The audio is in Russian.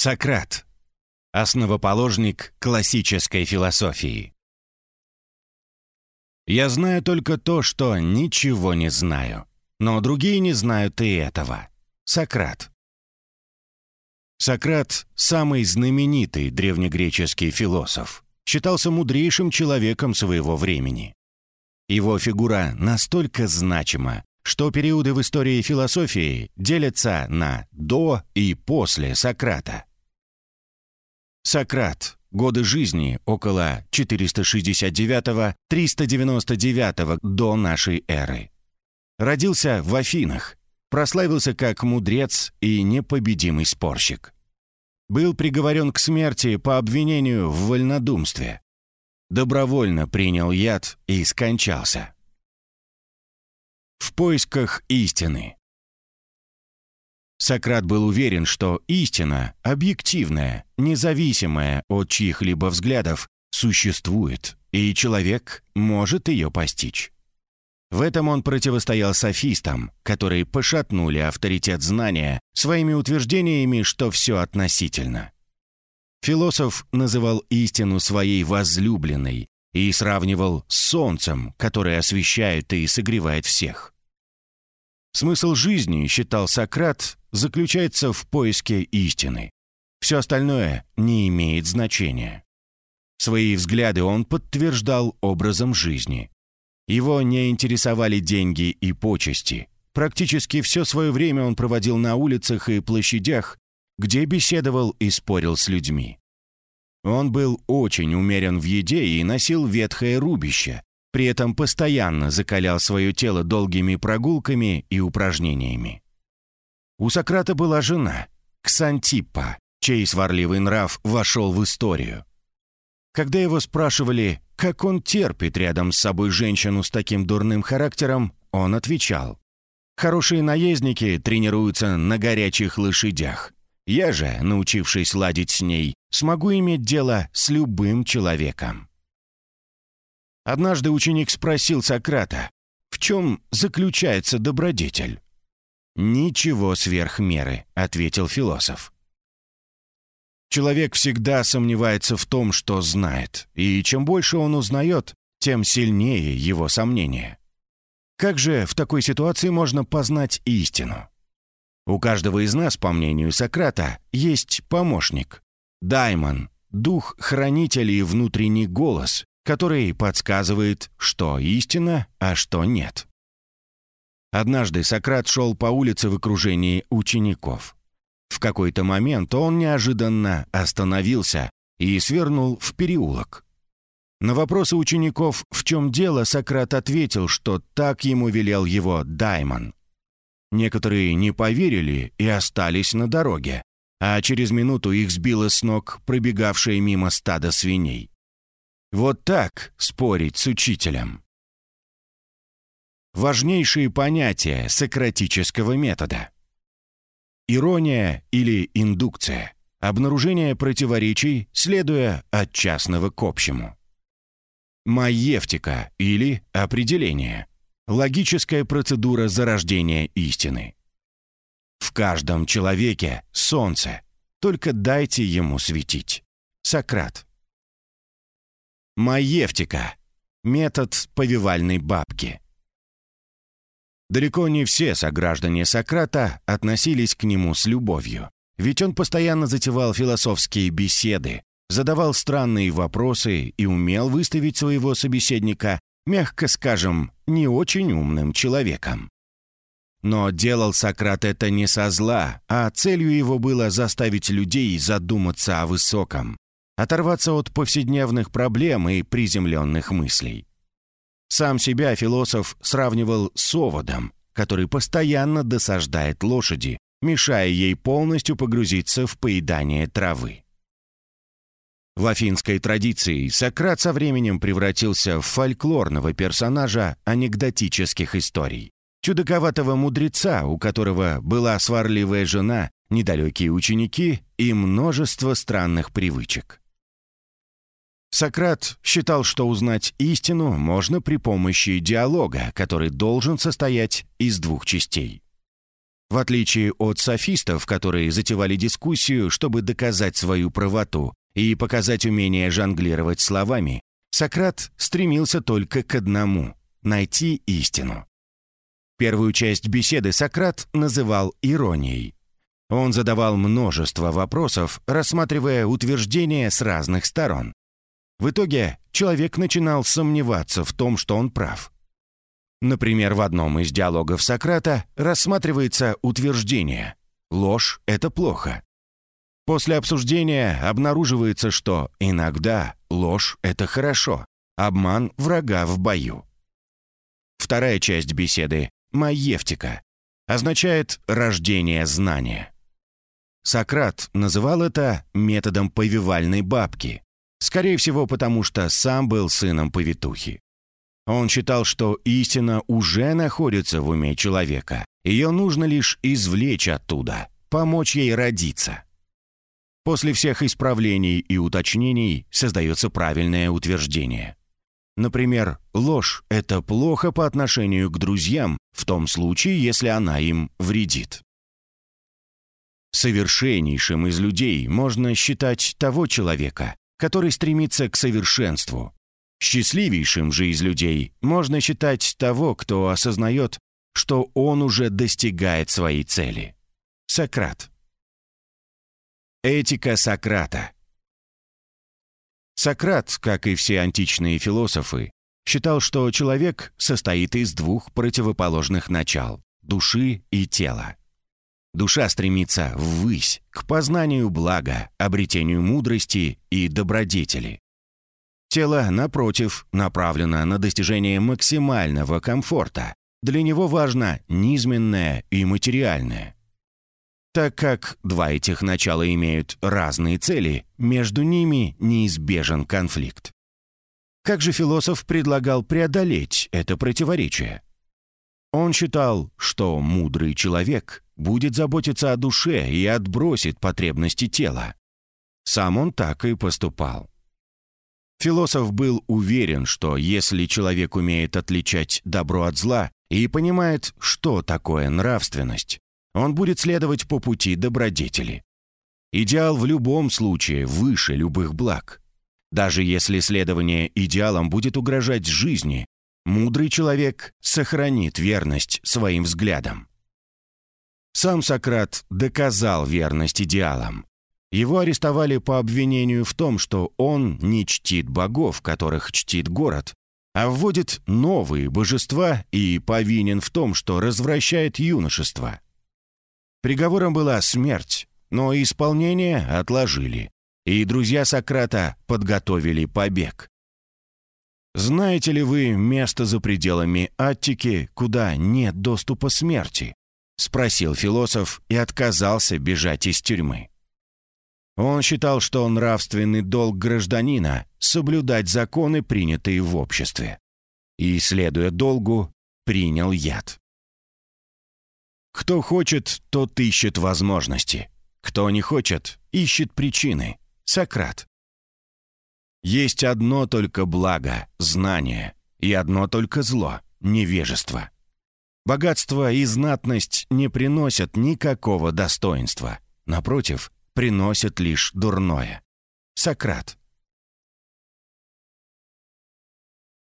Сократ. Основоположник классической философии. Я знаю только то, что ничего не знаю. Но другие не знают и этого. Сократ. Сократ – самый знаменитый древнегреческий философ. Считался мудрейшим человеком своего времени. Его фигура настолько значима, что периоды в истории философии делятся на «до» и «после» Сократа. Сократ. Годы жизни около 469-399 до нашей эры. Родился в Афинах. Прославился как мудрец и непобедимый спорщик. Был приговорен к смерти по обвинению в вольнодумстве. Добровольно принял яд и скончался. В поисках истины. Сократ был уверен, что истина, объективная, независимая от чьих-либо взглядов, существует, и человек может ее постичь. В этом он противостоял софистам, которые пошатнули авторитет знания своими утверждениями, что все относительно. Философ называл истину своей возлюбленной и сравнивал с солнцем, которое освещает и согревает всех. Смысл жизни, считал Сократ, заключается в поиске истины. Все остальное не имеет значения. Свои взгляды он подтверждал образом жизни. Его не интересовали деньги и почести. Практически все свое время он проводил на улицах и площадях, где беседовал и спорил с людьми. Он был очень умерен в еде и носил ветхое рубище, при этом постоянно закалял свое тело долгими прогулками и упражнениями. У Сократа была жена, Ксантиппа, чей сварливый нрав вошел в историю. Когда его спрашивали, как он терпит рядом с собой женщину с таким дурным характером, он отвечал, «Хорошие наездники тренируются на горячих лошадях. Я же, научившись ладить с ней, смогу иметь дело с любым человеком». Однажды ученик спросил Сократа, в чем заключается добродетель? «Ничего сверх меры», — ответил философ. Человек всегда сомневается в том, что знает, и чем больше он узнает, тем сильнее его сомнения. Как же в такой ситуации можно познать истину? У каждого из нас, по мнению Сократа, есть помощник. Даймон, дух-хранитель и внутренний голос, который подсказывает, что истина, а что нет. Однажды Сократ шел по улице в окружении учеников. В какой-то момент он неожиданно остановился и свернул в переулок. На вопросы учеников «в чем дело?» Сократ ответил, что так ему велел его Даймон. Некоторые не поверили и остались на дороге, а через минуту их сбило с ног пробегавшее мимо стадо свиней. Вот так спорить с учителем. Важнейшие понятия сократического метода. Ирония или индукция. Обнаружение противоречий, следуя от частного к общему. Маевтика или определение. Логическая процедура зарождения истины. В каждом человеке солнце, только дайте ему светить. Сократ. Маевтика. Метод повивальной бабки. Далеко не все сограждане Сократа относились к нему с любовью, ведь он постоянно затевал философские беседы, задавал странные вопросы и умел выставить своего собеседника, мягко скажем, не очень умным человеком. Но делал Сократ это не со зла, а целью его было заставить людей задуматься о высоком, оторваться от повседневных проблем и приземленных мыслей. Сам себя философ сравнивал с оводом, который постоянно досаждает лошади, мешая ей полностью погрузиться в поедание травы. В афинской традиции Сократ со временем превратился в фольклорного персонажа анекдотических историй. Чудаковатого мудреца, у которого была сварливая жена, недалекие ученики и множество странных привычек. Сократ считал, что узнать истину можно при помощи диалога, который должен состоять из двух частей. В отличие от софистов, которые затевали дискуссию, чтобы доказать свою правоту и показать умение жонглировать словами, Сократ стремился только к одному — найти истину. Первую часть беседы Сократ называл иронией. Он задавал множество вопросов, рассматривая утверждения с разных сторон. В итоге человек начинал сомневаться в том, что он прав. Например, в одном из диалогов Сократа рассматривается утверждение «ложь – это плохо». После обсуждения обнаруживается, что иногда ложь – это хорошо, обман врага в бою. Вторая часть беседы «Маевтика» означает «рождение знания». Сократ называл это методом повивальной бабки, скорее всего потому, что сам был сыном повитухи. Он считал, что истина уже находится в уме человека. Ее нужно лишь извлечь оттуда, помочь ей родиться. После всех исправлений и уточнений создается правильное утверждение. Например, ложь – это плохо по отношению к друзьям в том случае, если она им вредит. Совершеннейшим из людей можно считать того человека, который стремится к совершенству, Счастливейшим же из людей можно считать того, кто осознает, что он уже достигает своей цели. Сократ. Этика Сократа. Сократ, как и все античные философы, считал, что человек состоит из двух противоположных начал – души и тела. Душа стремится ввысь, к познанию блага, обретению мудрости и добродетели. Тело, напротив, направлено на достижение максимального комфорта. Для него важно низменное и материальное. Так как два этих начала имеют разные цели, между ними неизбежен конфликт. Как же философ предлагал преодолеть это противоречие? Он считал, что мудрый человек будет заботиться о душе и отбросит потребности тела. Сам он так и поступал. Философ был уверен, что если человек умеет отличать добро от зла и понимает, что такое нравственность, он будет следовать по пути добродетели. Идеал в любом случае выше любых благ. Даже если следование идеалам будет угрожать жизни, мудрый человек сохранит верность своим взглядам. Сам Сократ доказал верность идеалам, его арестовали по обвинению в том, что он не чтит богов, которых чтит город, а вводит новые божества и повинен в том, что развращает юношество. Приговором была смерть, но исполнение отложили, и друзья Сократа подготовили побег. Знаете ли вы место за пределами Аттики, куда нет доступа смерти? Спросил философ и отказался бежать из тюрьмы. Он считал, что нравственный долг гражданина — соблюдать законы, принятые в обществе. И, следуя долгу, принял яд. Кто хочет, тот ищет возможности. Кто не хочет, ищет причины. Сократ. Есть одно только благо — знание, и одно только зло — невежество. Богатство и знатность не приносят никакого достоинства. Напротив — приносят лишь дурное. Сократ.